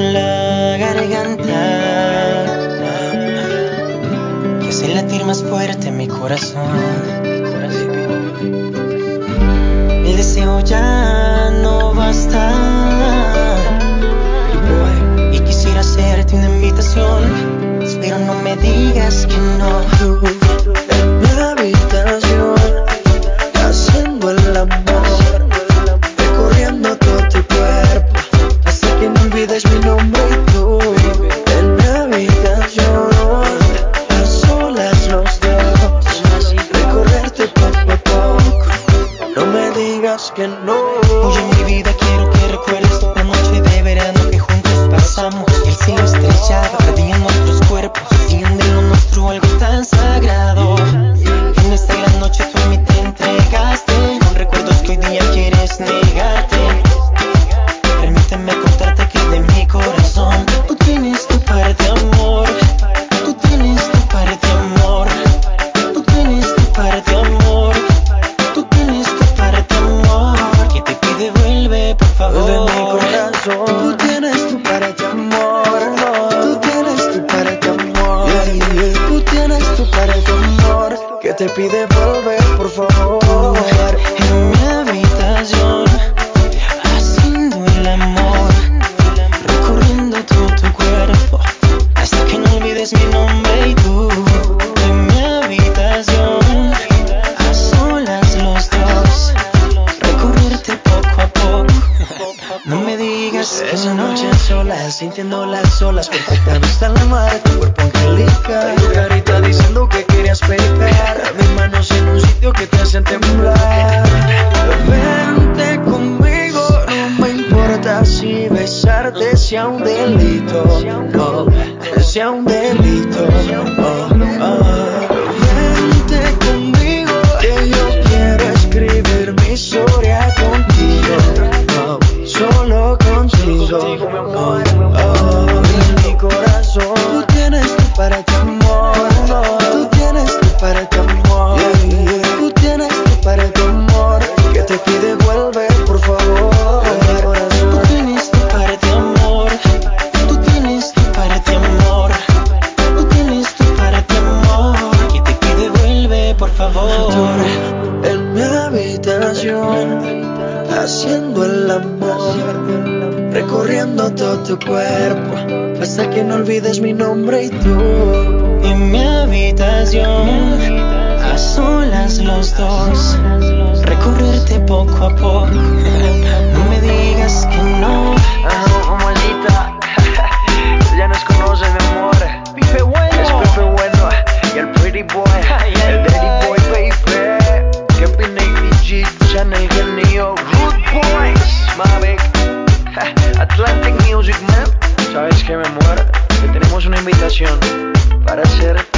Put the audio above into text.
la garganta que hace latir más fuerte mi corazón. Mi deseo ya no basta. Que no. Hoy en mi vida quiero que recuerdes la noche de verano que juntos pasamos. El cielo estrellado, perdían te pide volver, por favor. En mi habitación, haciendo el amor, recorriendo todo tu cuerpo, hasta que no olvides mi nombre y tú. En mi habitación, a solas los dos, recorrerte poco a poco. No me digas Esa no. noche sola, sintiendo las olas, perfecta vista en la mar, tu cuerpo angelical. Tu carita diciendo que querías pecar, besarte sea un delito, no, sea un delito. Oh, oh. Vente conmigo, que yo quiero escribir mi historia contigo. Oh, solo contigo. Haciendo el amor, recorriendo todo tu cuerpo, hasta que no olvides mi nombre y tú. En mi habitación, a solas los dos, recorrerte poco a poco. que me muera, que tenemos una invitación para ser